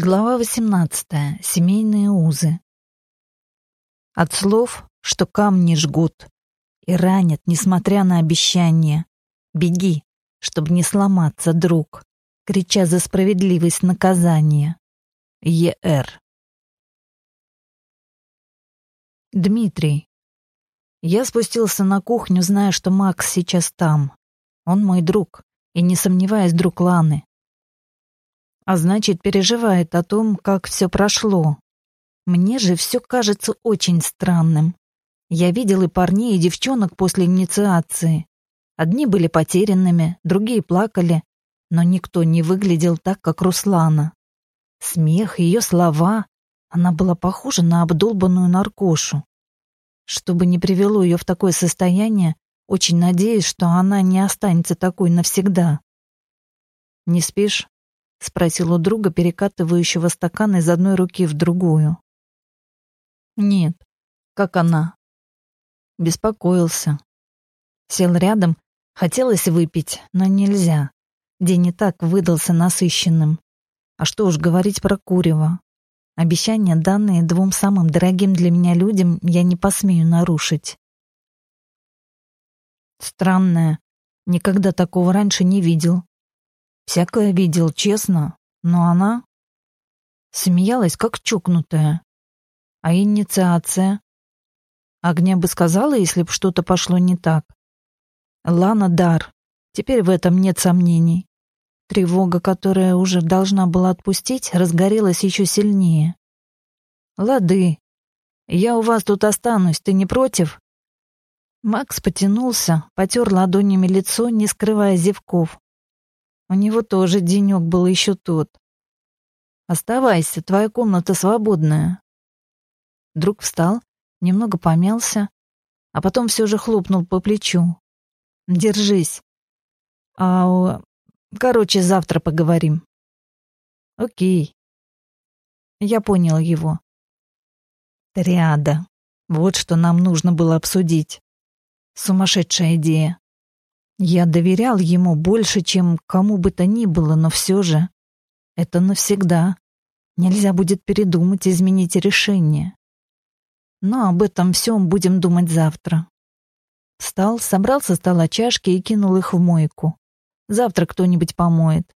Глава 18. Семейные узы. От слов, что камни жгут и ранят, несмотря на обещания. Беги, чтобы не сломаться, друг, крича за справедливость наказания. Е.Р. Дмитрий. Я спустился на кухню, зная, что Макс сейчас там. Он мой друг, и не сомневаясь, друг Ланы а значит, переживает о том, как все прошло. Мне же все кажется очень странным. Я видел и парней, и девчонок после инициации. Одни были потерянными, другие плакали, но никто не выглядел так, как Руслана. Смех, ее слова, она была похожа на обдолбанную наркошу. Чтобы не привело ее в такое состояние, очень надеюсь, что она не останется такой навсегда. «Не спишь?» — спросил у друга, перекатывающего стакан из одной руки в другую. «Нет. Как она?» Беспокоился. Сел рядом. Хотелось выпить, но нельзя. День и так выдался насыщенным. А что уж говорить про Курева. Обещания, данные двум самым дорогим для меня людям, я не посмею нарушить. Странное. Никогда такого раньше не видел. Всякое видел, честно, но она смеялась, как чукнутая. А инициация? Огня бы сказала, если б что-то пошло не так. Лана дар. Теперь в этом нет сомнений. Тревога, которая уже должна была отпустить, разгорелась еще сильнее. «Лады. Я у вас тут останусь, ты не против?» Макс потянулся, потер ладонями лицо, не скрывая зевков. У него тоже денек был еще тот. Оставайся, твоя комната свободная. Друг встал, немного помялся, а потом все же хлопнул по плечу. Держись. А, короче, завтра поговорим. Окей. Я понял его. Триада. Вот что нам нужно было обсудить. Сумасшедшая идея. Я доверял ему больше, чем кому бы то ни было, но все же это навсегда. Нельзя будет передумать, изменить решение. Но об этом всем будем думать завтра. Встал, собрал со стола чашки и кинул их в мойку. Завтра кто-нибудь помоет.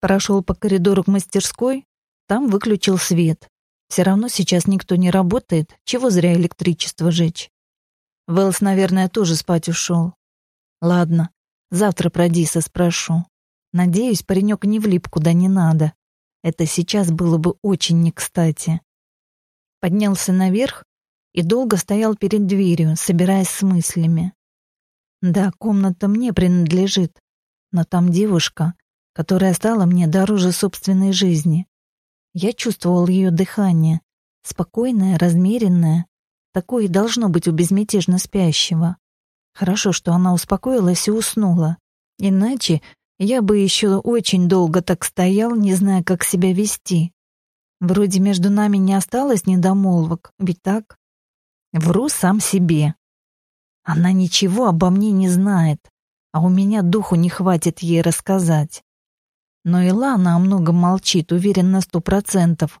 Прошел по коридору к мастерской, там выключил свет. Все равно сейчас никто не работает, чего зря электричество жечь. Вэлс, наверное, тоже спать ушел. Ладно, завтра про Диса спрошу. Надеюсь, паренек не влип куда не надо. Это сейчас было бы очень не кстати. Поднялся наверх и долго стоял перед дверью, собираясь с мыслями. Да, комната мне принадлежит, но там девушка, которая стала мне дороже собственной жизни. Я чувствовал ее дыхание, спокойное, размеренное, такое и должно быть у безмятежно спящего. Хорошо, что она успокоилась и уснула. Иначе я бы еще очень долго так стоял, не зная, как себя вести. Вроде между нами не осталось недомолвок, ведь так? Вру сам себе. Она ничего обо мне не знает, а у меня духу не хватит ей рассказать. Но и Лана о многом молчит, уверен на сто процентов.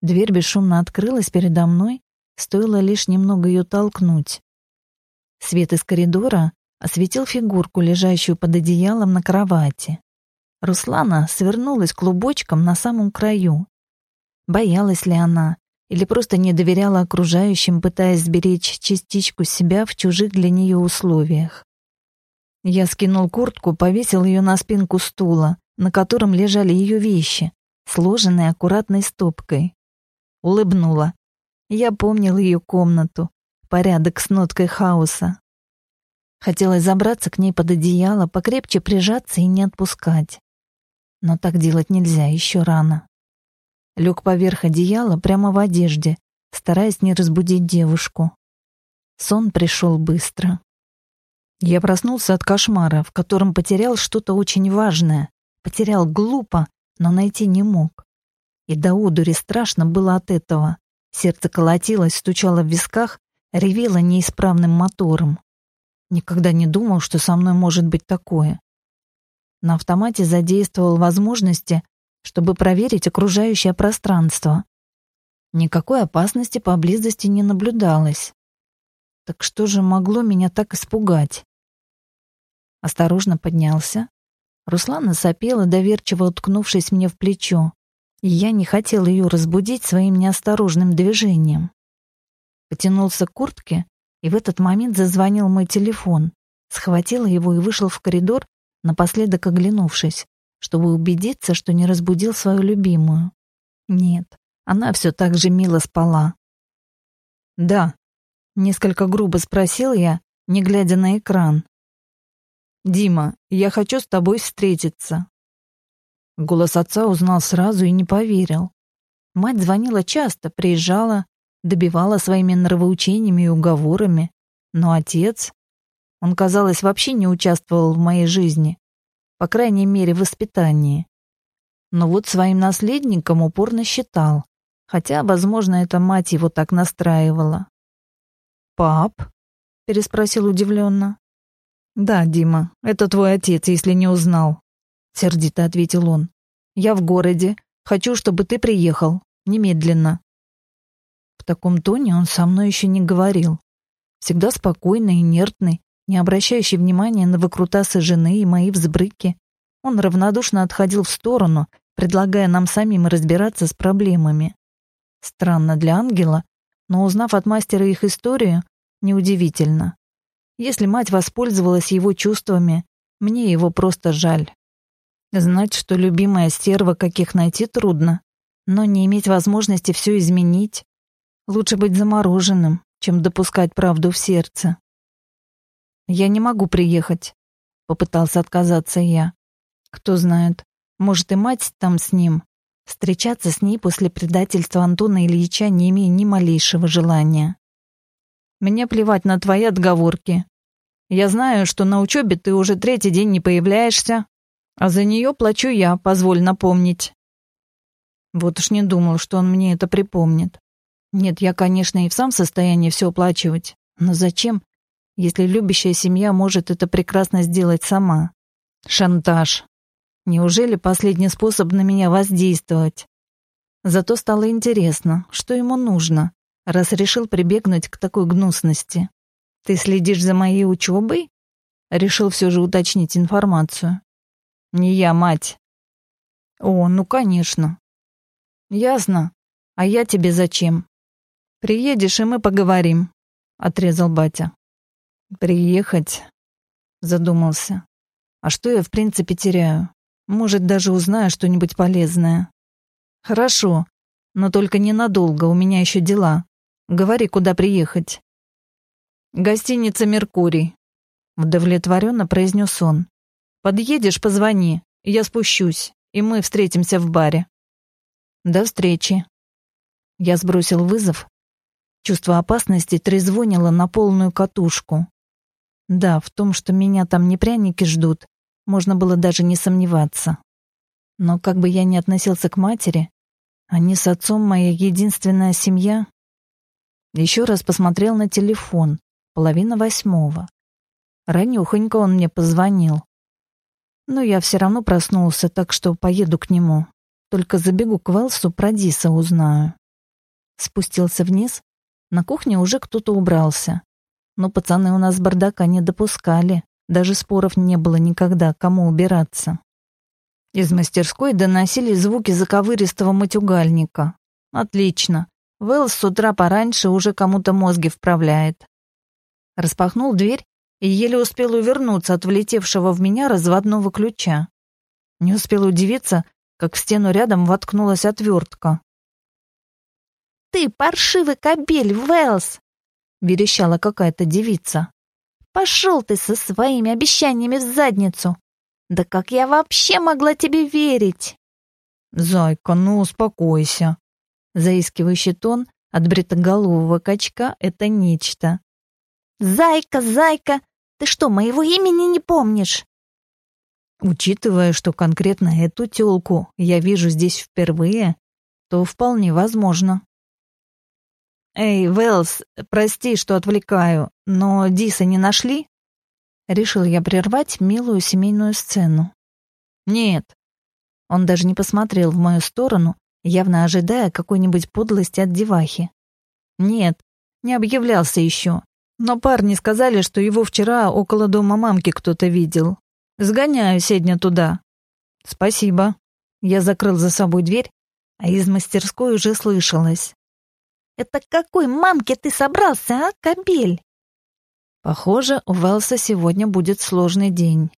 Дверь бесшумно открылась передо мной, стоило лишь немного ее толкнуть. Свет из коридора осветил фигурку, лежащую под одеялом на кровати. Руслана свернулась клубочком на самом краю. Боялась ли она или просто не доверяла окружающим, пытаясь сберечь частичку себя в чужих для нее условиях? Я скинул куртку, повесил ее на спинку стула, на котором лежали ее вещи, сложенные аккуратной стопкой. Улыбнула. Я помнил ее комнату, порядок с ноткой хаоса. Хотелось забраться к ней под одеяло, покрепче прижаться и не отпускать. Но так делать нельзя, еще рано. Лег поверх одеяла прямо в одежде, стараясь не разбудить девушку. Сон пришел быстро. Я проснулся от кошмара, в котором потерял что-то очень важное. Потерял глупо, но найти не мог. И до удури страшно было от этого. Сердце колотилось, стучало в висках, ревела неисправным мотором. Никогда не думал, что со мной может быть такое. На автомате задействовал возможности, чтобы проверить окружающее пространство. Никакой опасности поблизости не наблюдалось. Так что же могло меня так испугать? Осторожно поднялся. Руслана сопела, доверчиво уткнувшись мне в плечо, и я не хотел ее разбудить своим неосторожным движением. Потянулся к куртке, и в этот момент зазвонил мой телефон. Схватил его и вышел в коридор, напоследок оглянувшись, чтобы убедиться, что не разбудил свою любимую. Нет, она все так же мило спала. «Да», — несколько грубо спросил я, не глядя на экран. «Дима, я хочу с тобой встретиться». Голос отца узнал сразу и не поверил. Мать звонила часто, приезжала, добивала своими нравоучениями и уговорами. Но отец... Он, казалось, вообще не участвовал в моей жизни. По крайней мере, в воспитании. Но вот своим наследником упорно считал. Хотя, возможно, эта мать его так настраивала. «Пап?» — переспросил удивленно. «Да, Дима, это твой отец, если не узнал», — сердито ответил он. «Я в городе. Хочу, чтобы ты приехал. Немедленно». В таком тоне он со мной еще не говорил. Всегда спокойный, инертный, не обращающий внимания на выкрутасы жены и мои взбрыки. Он равнодушно отходил в сторону, предлагая нам самим разбираться с проблемами. Странно для ангела, но узнав от мастера их историю, неудивительно. Если мать воспользовалась его чувствами, мне его просто жаль. Знать, что любимая стерва, каких найти трудно, но не иметь возможности все изменить. Лучше быть замороженным, чем допускать правду в сердце. «Я не могу приехать», — попытался отказаться я. «Кто знает, может и мать там с ним. Встречаться с ней после предательства Антона Ильича не имею ни малейшего желания. Мне плевать на твои отговорки. Я знаю, что на учебе ты уже третий день не появляешься, а за нее плачу я, позволь напомнить. Вот уж не думал, что он мне это припомнит. Нет, я, конечно, и в сам состоянии все оплачивать, но зачем, если любящая семья может это прекрасно сделать сама? Шантаж. Неужели последний способ на меня воздействовать? Зато стало интересно, что ему нужно, раз решил прибегнуть к такой гнусности. Ты следишь за моей учебой? Решил все же уточнить информацию. Не я, мать. О, ну конечно. Ясно. А я тебе зачем? Приедешь, и мы поговорим, отрезал батя. Приехать, задумался. А что я в принципе теряю? Может, даже узнаю что-нибудь полезное. Хорошо, но только ненадолго, у меня еще дела. Говори, куда приехать. «Гостиница «Меркурий», — удовлетворенно произнес он. «Подъедешь, позвони, я спущусь, и мы встретимся в баре». «До встречи». Я сбросил вызов. Чувство опасности трезвонило на полную катушку. Да, в том, что меня там не пряники ждут, можно было даже не сомневаться. Но как бы я ни относился к матери, они с отцом моя единственная семья. Еще раз посмотрел на телефон половина восьмого. Ранюхонько он мне позвонил. Но я все равно проснулся, так что поеду к нему. Только забегу к Велсу, про Диса узнаю. Спустился вниз. На кухне уже кто-то убрался. Но пацаны у нас бардака не допускали. Даже споров не было никогда, кому убираться. Из мастерской доносили звуки заковыристого матюгальника. Отлично. Вэлс с утра пораньше уже кому-то мозги вправляет. Распахнул дверь и еле успел увернуться от влетевшего в меня разводного ключа. Не успел удивиться, как в стену рядом воткнулась отвертка. «Ты паршивый кобель, Вэлс!» — верещала какая-то девица. «Пошел ты со своими обещаниями в задницу! Да как я вообще могла тебе верить?» «Зайка, ну успокойся!» Заискивающий тон от бритоголового качка — это нечто. «Зайка, зайка, ты что, моего имени не помнишь?» Учитывая, что конкретно эту тёлку я вижу здесь впервые, то вполне возможно. «Эй, Вэлс, прости, что отвлекаю, но Диса не нашли?» Решил я прервать милую семейную сцену. «Нет». Он даже не посмотрел в мою сторону, явно ожидая какой-нибудь подлости от девахи. Нет, не объявлялся еще. Но парни сказали, что его вчера около дома мамки кто-то видел. Сгоняю сегодня туда. Спасибо. Я закрыл за собой дверь, а из мастерской уже слышалось. «Это какой мамке ты собрался, а, кобель?» Похоже, у Велса сегодня будет сложный день.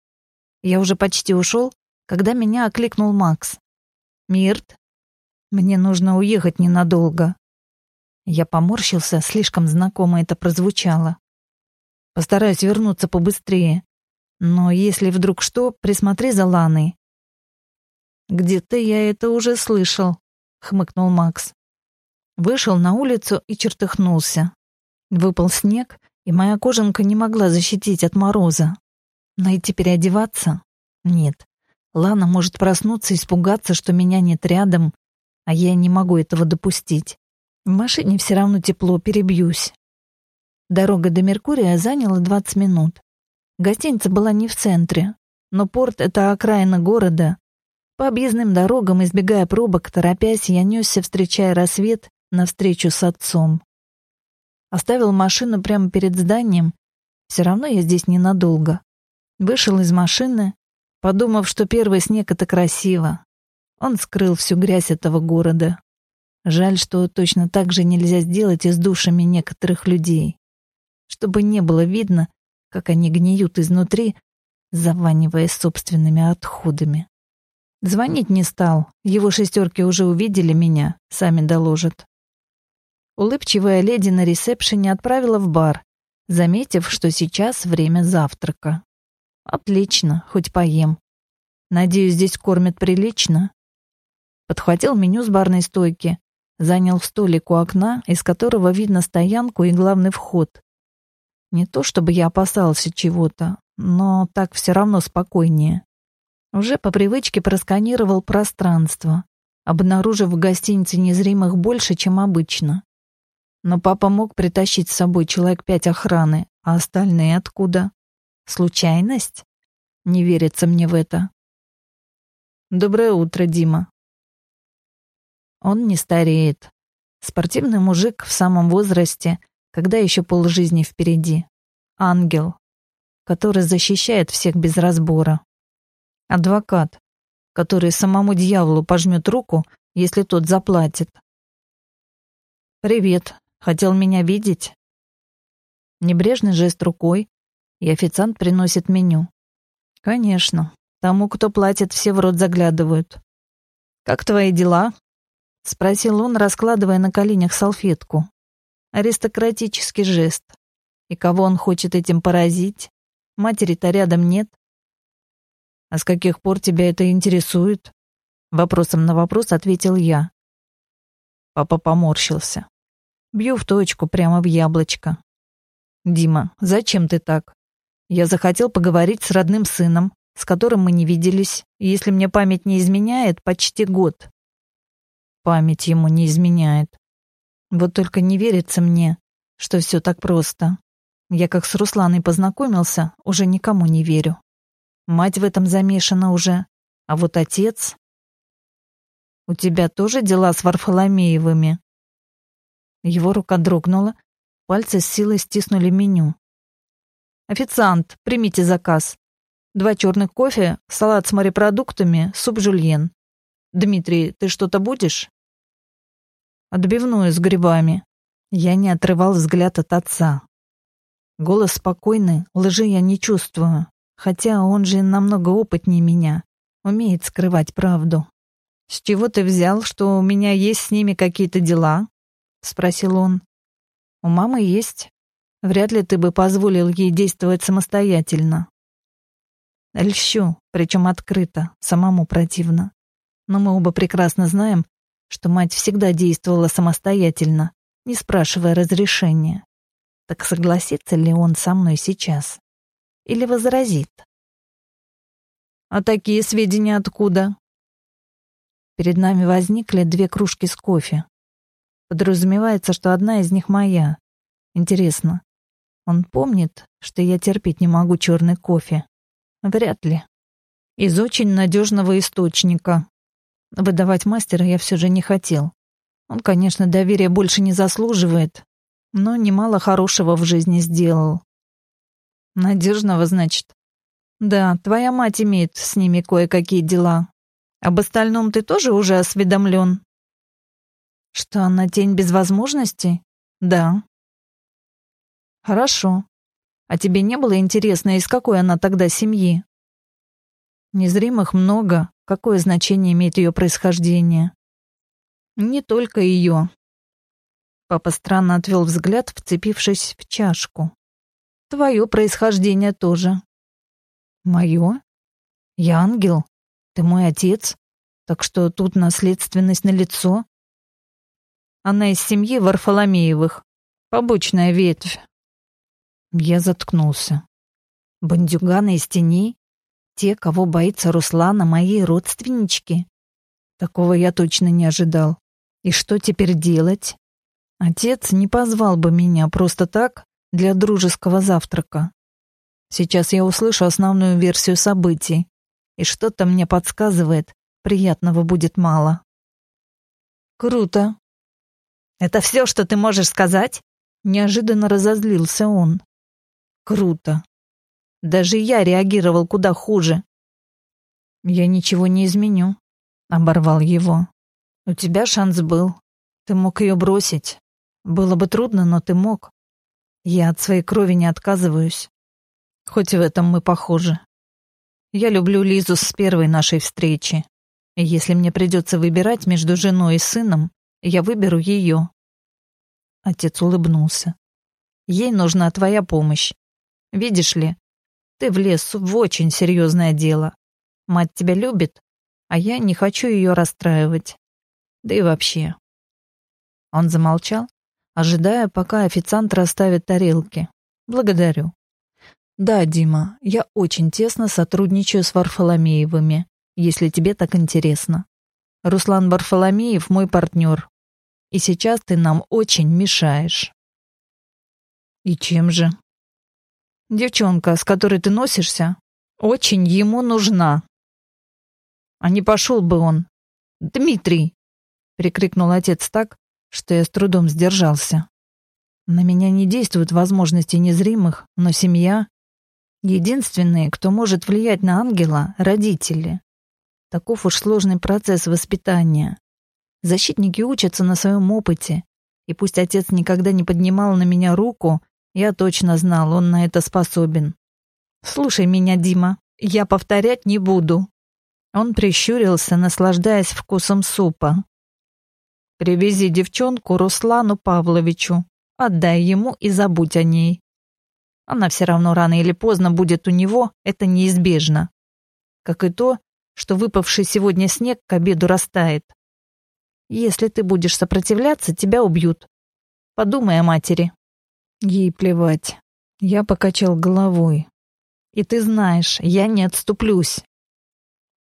Я уже почти ушел, когда меня окликнул Макс. «Мирт, мне нужно уехать ненадолго». Я поморщился, слишком знакомо это прозвучало. Постараюсь вернуться побыстрее. Но если вдруг что, присмотри за Ланой. «Где-то я это уже слышал», — хмыкнул Макс. Вышел на улицу и чертыхнулся. Выпал снег, и моя кожанка не могла защитить от мороза. Найти переодеваться? Нет. Лана может проснуться и испугаться, что меня нет рядом, а я не могу этого допустить. В машине все равно тепло, перебьюсь. Дорога до Меркурия заняла 20 минут. Гостиница была не в центре, но порт — это окраина города. По объездным дорогам, избегая пробок, торопясь, я несся, встречая рассвет, навстречу с отцом. Оставил машину прямо перед зданием. Все равно я здесь ненадолго. Вышел из машины, подумав, что первый снег — это красиво. Он скрыл всю грязь этого города. Жаль, что точно так же нельзя сделать и с душами некоторых людей. Чтобы не было видно, как они гниют изнутри, заванивая собственными отходами. Звонить не стал, его шестерки уже увидели меня, сами доложат. Улыбчивая леди на ресепшене отправила в бар, заметив, что сейчас время завтрака. Отлично, хоть поем. Надеюсь, здесь кормят прилично. Подхватил меню с барной стойки, занял столик у окна, из которого видно стоянку и главный вход. Не то чтобы я опасался чего-то, но так все равно спокойнее. Уже по привычке просканировал пространство, обнаружив в гостинице незримых больше, чем обычно. Но папа мог притащить с собой человек пять охраны, а остальные откуда? Случайность? Не верится мне в это. Доброе утро, Дима. Он не стареет. Спортивный мужик в самом возрасте, когда еще полжизни впереди. Ангел, который защищает всех без разбора. Адвокат, который самому дьяволу пожмет руку, если тот заплатит. «Привет», Хотел меня видеть?» Небрежный жест рукой, и официант приносит меню. «Конечно. Тому, кто платит, все в рот заглядывают». «Как твои дела?» — спросил он, раскладывая на коленях салфетку. Аристократический жест. И кого он хочет этим поразить? Матери-то рядом нет. «А с каких пор тебя это интересует?» Вопросом на вопрос ответил я. Папа поморщился. Бью в точку, прямо в яблочко. «Дима, зачем ты так? Я захотел поговорить с родным сыном, с которым мы не виделись, если мне память не изменяет, почти год». Память ему не изменяет. Вот только не верится мне, что все так просто. Я как с Русланой познакомился, уже никому не верю. Мать в этом замешана уже, а вот отец... У тебя тоже дела с Варфоломеевыми? Его рука дрогнула, пальцы с силой стиснули меню. «Официант, примите заказ. Два черных кофе, салат с морепродуктами, суп жульен. Дмитрий, ты что-то будешь?» Отбивную с грибами. Я не отрывал взгляд от отца. Голос спокойный, лжи я не чувствую, хотя он же намного опытнее меня, умеет скрывать правду. «С чего ты взял, что у меня есть с ними какие-то дела?» Спросил он. У мамы есть. Вряд ли ты бы позволил ей действовать самостоятельно. Льщу, причем открыто, самому противно. Но мы оба прекрасно знаем, что мать всегда действовала самостоятельно, не спрашивая разрешения. Так согласится ли он со мной сейчас? Или возразит? «А такие сведения откуда?» Перед нами возникли две кружки с кофе. Подразумевается, что одна из них моя. Интересно, он помнит, что я терпеть не могу черный кофе? Вряд ли. Из очень надежного источника, Выдавать мастера я все же не хотел. Он, конечно, доверия больше не заслуживает, но немало хорошего в жизни сделал. Надежного, значит? Да, твоя мать имеет с ними кое-какие дела. Об остальном ты тоже уже осведомлен? Что она тень без возможностей? Да. Хорошо. А тебе не было интересно, из какой она тогда семьи? Незримых много. Какое значение имеет ее происхождение? Не только ее. Папа странно отвел взгляд, вцепившись в чашку. Твое происхождение тоже. Мое? Я ангел? Ты мой отец? Так что тут наследственность на лицо. Она из семьи Варфоломеевых. Побочная ветвь. Я заткнулся. Бандюганы из теней? Те, кого боится Руслана, мои родственнички? Такого я точно не ожидал. И что теперь делать? Отец не позвал бы меня просто так для дружеского завтрака. Сейчас я услышу основную версию событий, и что-то мне подсказывает, приятного будет мало. Круто. Это все, что ты можешь сказать? Неожиданно разозлился он. Круто. Даже я реагировал куда хуже. Я ничего не изменю, оборвал его. У тебя шанс был. Ты мог ее бросить. Было бы трудно, но ты мог. Я от своей крови не отказываюсь. Хоть в этом мы похожи. Я люблю Лизу с первой нашей встречи. И если мне придется выбирать между женой и сыном, я выберу ее. Отец улыбнулся. Ей нужна твоя помощь. Видишь ли, ты влез в очень серьезное дело. Мать тебя любит, а я не хочу ее расстраивать. Да и вообще. Он замолчал, ожидая, пока официант расставит тарелки. Благодарю. Да, Дима, я очень тесно сотрудничаю с Варфоломеевыми, если тебе так интересно. Руслан Варфоломеев мой партнер. И сейчас ты нам очень мешаешь. И чем же? Девчонка, с которой ты носишься, очень ему нужна. А не пошел бы он. Дмитрий, — прикрикнул отец так, что я с трудом сдержался. На меня не действуют возможности незримых, но семья... Единственные, кто может влиять на ангела — родители. Таков уж сложный процесс воспитания. Защитники учатся на своем опыте, и пусть отец никогда не поднимал на меня руку, я точно знал, он на это способен. «Слушай меня, Дима, я повторять не буду». Он прищурился, наслаждаясь вкусом супа. Привези девчонку Руслану Павловичу. Отдай ему и забудь о ней. Она все равно рано или поздно будет у него, это неизбежно. Как и то, что выпавший сегодня снег к обеду растает. Если ты будешь сопротивляться, тебя убьют. Подумай о матери. Ей плевать. Я покачал головой. И ты знаешь, я не отступлюсь.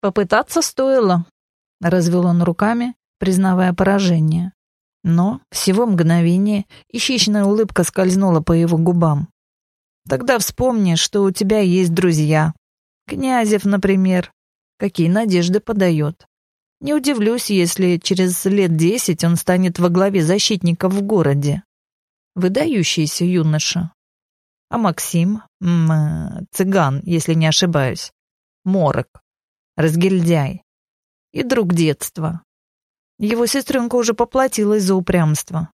Попытаться стоило. Развел он руками, признавая поражение. Но всего мгновение и хищная улыбка скользнула по его губам. «Тогда вспомни, что у тебя есть друзья. Князев, например. Какие надежды подает. Не удивлюсь, если через лет десять он станет во главе защитников в городе. Выдающийся юноша. А Максим, м -м, цыган, если не ошибаюсь, морок, разгильдяй и друг детства. Его сестренка уже поплатилась за упрямство.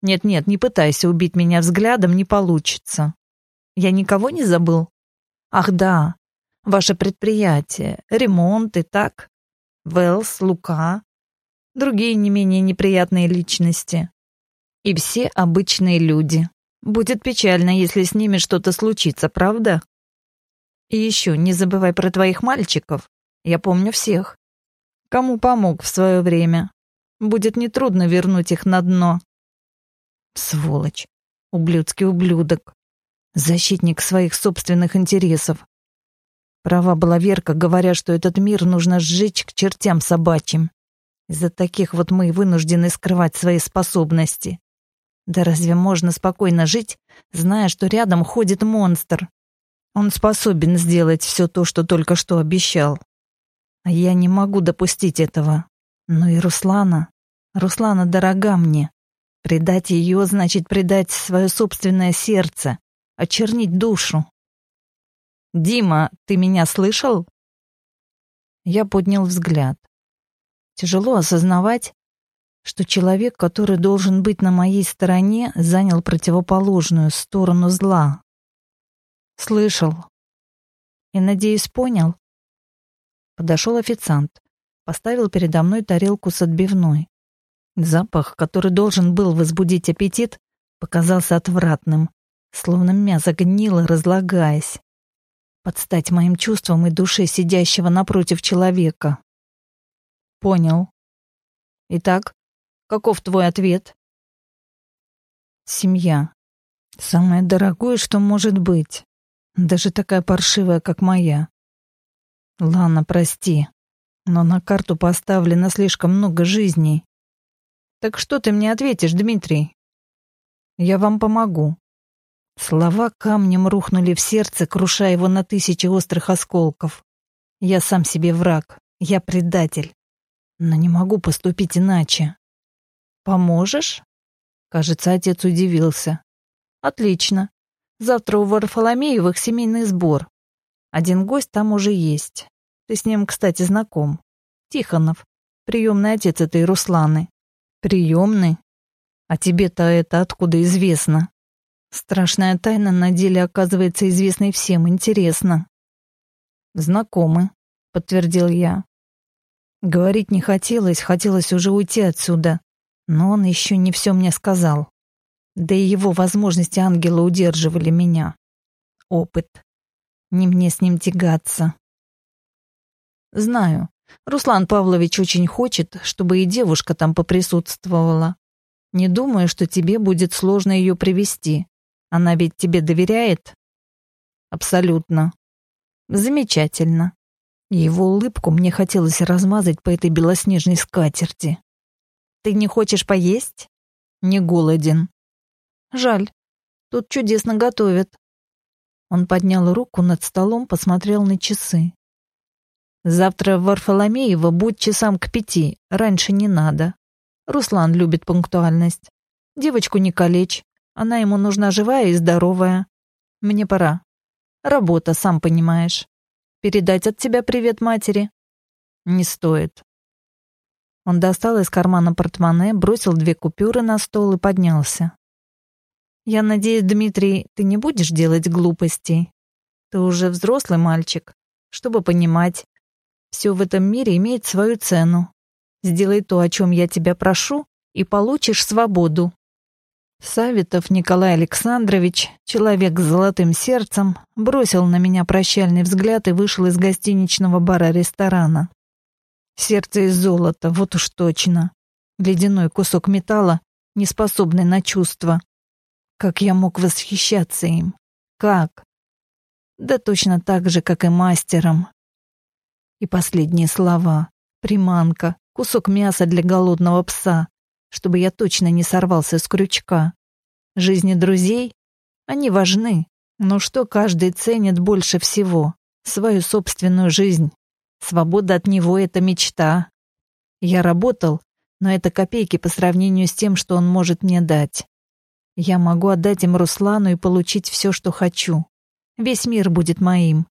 Нет-нет, не пытайся убить меня взглядом, не получится. Я никого не забыл? Ах да, ваше предприятие, ремонт и так. Велс, Лука, другие не менее неприятные личности. И все обычные люди. Будет печально, если с ними что-то случится, правда? И еще не забывай про твоих мальчиков. Я помню всех кому помог в свое время. Будет нетрудно вернуть их на дно. Сволочь, ублюдский ублюдок, защитник своих собственных интересов. Права была Верка, говоря, что этот мир нужно сжечь к чертям собачьим. Из-за таких вот мы вынуждены скрывать свои способности. Да разве можно спокойно жить, зная, что рядом ходит монстр? Он способен сделать все то, что только что обещал. А я не могу допустить этого. Но и Руслана, Руслана дорога мне. Предать ее значит предать свое собственное сердце, очернить душу. «Дима, ты меня слышал?» Я поднял взгляд. Тяжело осознавать, что человек, который должен быть на моей стороне, занял противоположную сторону зла. Слышал. И, надеюсь, понял. Подошел официант, поставил передо мной тарелку с отбивной. Запах, который должен был возбудить аппетит, показался отвратным, словно мясо гнило, разлагаясь. Подстать моим чувствам и душе сидящего напротив человека. Понял. Итак, каков твой ответ? Семья. Самое дорогое, что может быть. Даже такая паршивая, как моя. Лана, прости, но на карту поставлено слишком много жизней. Так что ты мне ответишь, Дмитрий? Я вам помогу. Слова камнем рухнули в сердце, крушая его на тысячи острых осколков. Я сам себе враг, я предатель. Но не могу поступить иначе. Поможешь? Кажется, отец удивился. Отлично. Завтра у Варфоломеевых семейный сбор. Один гость там уже есть. Ты с ним, кстати, знаком. Тихонов, приемный отец этой Русланы. Приемный? А тебе-то это откуда известно? Страшная тайна на деле оказывается известной всем. Интересно. Знакомы, подтвердил я. Говорить не хотелось, хотелось уже уйти отсюда. Но он еще не все мне сказал. Да и его возможности ангела удерживали меня. Опыт. Не мне с ним тягаться. Знаю, Руслан Павлович очень хочет, чтобы и девушка там поприсутствовала. Не думаю, что тебе будет сложно ее привести. Она ведь тебе доверяет? Абсолютно. Замечательно. Его улыбку мне хотелось размазать по этой белоснежной скатерти. Ты не хочешь поесть? Не голоден. Жаль. Тут чудесно готовят. Он поднял руку над столом, посмотрел на часы. Завтра в Варфоломеево будь часам к пяти, раньше не надо. Руслан любит пунктуальность. Девочку не калечь, она ему нужна живая и здоровая. Мне пора. Работа, сам понимаешь. Передать от тебя привет матери? Не стоит. Он достал из кармана портмоне, бросил две купюры на стол и поднялся. «Я надеюсь, Дмитрий, ты не будешь делать глупостей. Ты уже взрослый мальчик, чтобы понимать, все в этом мире имеет свою цену. Сделай то, о чем я тебя прошу, и получишь свободу. Савитов Николай Александрович, человек с золотым сердцем, бросил на меня прощальный взгляд и вышел из гостиничного бара-ресторана. Сердце из золота, вот уж точно. Ледяной кусок металла, не способный на чувства. Как я мог восхищаться им? Как? Да точно так же, как и мастером, и последние слова. Приманка, кусок мяса для голодного пса, чтобы я точно не сорвался с крючка. Жизни друзей? Они важны, но что каждый ценит больше всего? Свою собственную жизнь. Свобода от него — это мечта. Я работал, но это копейки по сравнению с тем, что он может мне дать. Я могу отдать им Руслану и получить все, что хочу. Весь мир будет моим.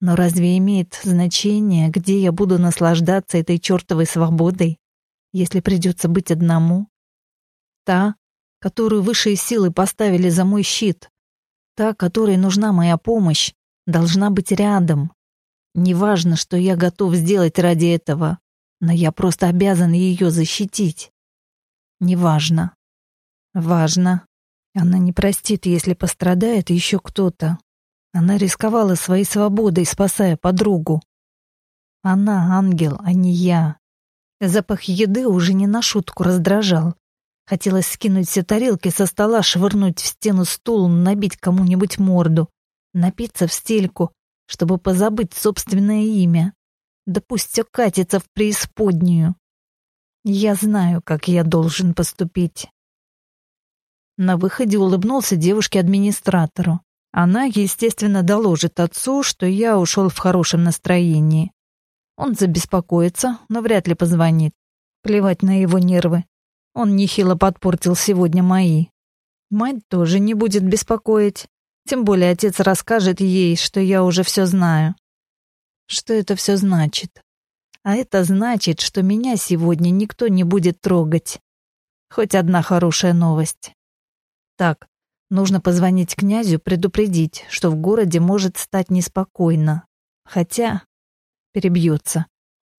Но разве имеет значение, где я буду наслаждаться этой чертовой свободой, если придется быть одному? Та, которую высшие силы поставили за мой щит, та, которой нужна моя помощь, должна быть рядом. Неважно, что я готов сделать ради этого, но я просто обязан ее защитить. Неважно. Важно. Она не простит, если пострадает еще кто-то. Она рисковала своей свободой, спасая подругу. Она ангел, а не я. Запах еды уже не на шутку раздражал. Хотелось скинуть все тарелки со стола, швырнуть в стену стул, набить кому-нибудь морду, напиться в стельку, чтобы позабыть собственное имя. Да пусть все катится в преисподнюю. Я знаю, как я должен поступить. На выходе улыбнулся девушке-администратору. Она, естественно, доложит отцу, что я ушел в хорошем настроении. Он забеспокоится, но вряд ли позвонит. Плевать на его нервы. Он нехило подпортил сегодня мои. Мать тоже не будет беспокоить. Тем более отец расскажет ей, что я уже все знаю. Что это все значит? А это значит, что меня сегодня никто не будет трогать. Хоть одна хорошая новость. Так, нужно позвонить князю, предупредить, что в городе может стать неспокойно. Хотя перебьется.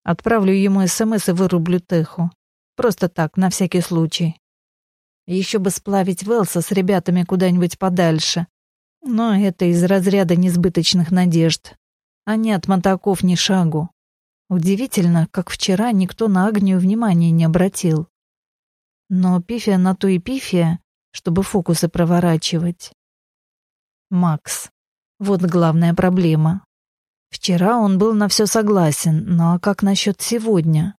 Отправлю ему СМС и вырублю Теху. Просто так, на всякий случай. Еще бы сплавить Велса с ребятами куда-нибудь подальше. Но это из разряда несбыточных надежд. Они от мотаков ни шагу. Удивительно, как вчера никто на Агнию внимания не обратил. Но пифия на то и пифия, чтобы фокусы проворачивать. Макс. Вот главная проблема. Вчера он был на все согласен, но как насчет сегодня?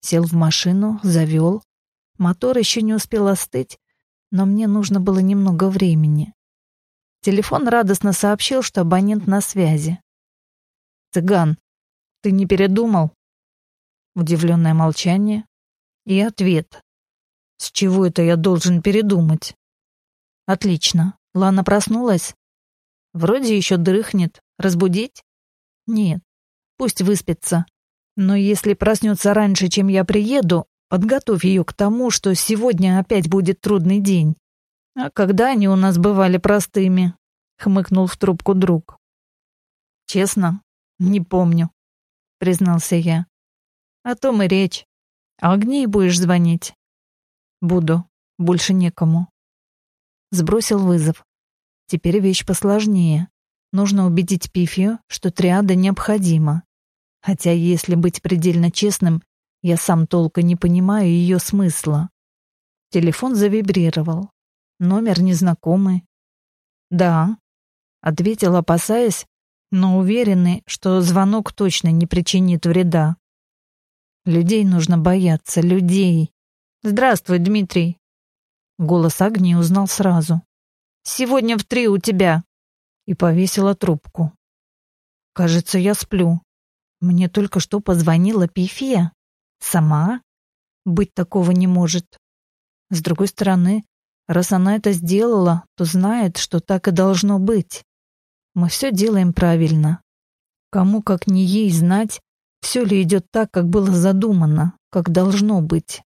Сел в машину, завел. Мотор еще не успел остыть, но мне нужно было немного времени. Телефон радостно сообщил, что абонент на связи. «Цыган, ты не передумал?» Удивленное молчание и ответ. «С чего это я должен передумать?» «Отлично. Лана проснулась?» «Вроде еще дрыхнет. Разбудить?» «Нет. Пусть выспится. Но если проснется раньше, чем я приеду, подготовь ее к тому, что сегодня опять будет трудный день. А когда они у нас бывали простыми?» — хмыкнул в трубку друг. «Честно, не помню», — признался я. «О том и речь. А огней будешь звонить?» «Буду. Больше некому». Сбросил вызов. Теперь вещь посложнее. Нужно убедить Пифию, что триада необходима. Хотя, если быть предельно честным, я сам толка не понимаю ее смысла. Телефон завибрировал. Номер незнакомый. «Да», — ответил, опасаясь, но уверенный, что звонок точно не причинит вреда. Людей нужно бояться, людей. «Здравствуй, Дмитрий!» Голос Агнии узнал сразу. «Сегодня в три у тебя!» И повесила трубку. Кажется, я сплю. Мне только что позвонила Пифия. Сама? Быть такого не может. С другой стороны, раз она это сделала, то знает, что так и должно быть. Мы все делаем правильно. Кому, как не ей, знать, все ли идет так, как было задумано, как должно быть.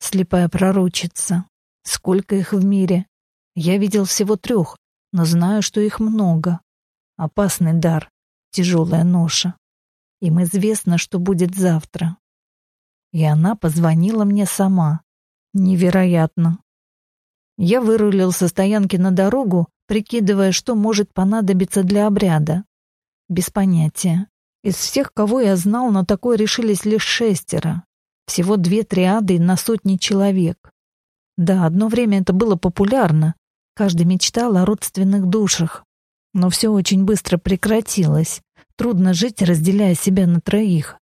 Слепая пророчица. Сколько их в мире? Я видел всего трех, но знаю, что их много. Опасный дар, тяжелая ноша. Им известно, что будет завтра. И она позвонила мне сама. Невероятно. Я вырулил со стоянки на дорогу, прикидывая, что может понадобиться для обряда. Без понятия. Из всех, кого я знал, на такое решились лишь шестеро. Всего две триады на сотни человек. Да, одно время это было популярно, Каждый мечтал о родственных душах. Но все очень быстро прекратилось. Трудно жить, разделяя себя на троих.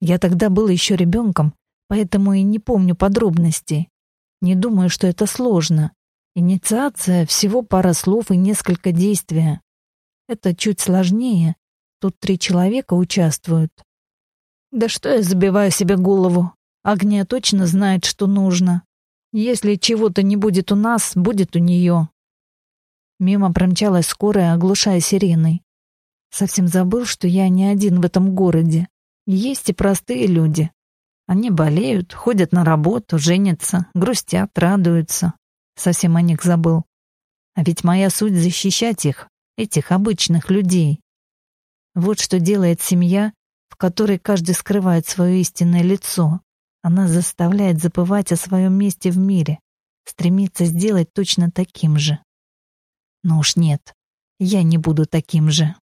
Я тогда был еще ребенком, поэтому и не помню подробностей. Не думаю, что это сложно. Инициация — всего пара слов и несколько действия. Это чуть сложнее. Тут три человека участвуют. Да что я забиваю себе голову? Огня точно знает, что нужно. Если чего-то не будет у нас, будет у нее. Мимо промчалась скорая, оглушая сиреной. Совсем забыл, что я не один в этом городе. Есть и простые люди. Они болеют, ходят на работу, женятся, грустят, радуются. Совсем о них забыл. А ведь моя суть — защищать их, этих обычных людей. Вот что делает семья, в которой каждый скрывает свое истинное лицо. Она заставляет забывать о своем месте в мире, стремится сделать точно таким же. Но уж нет, я не буду таким же.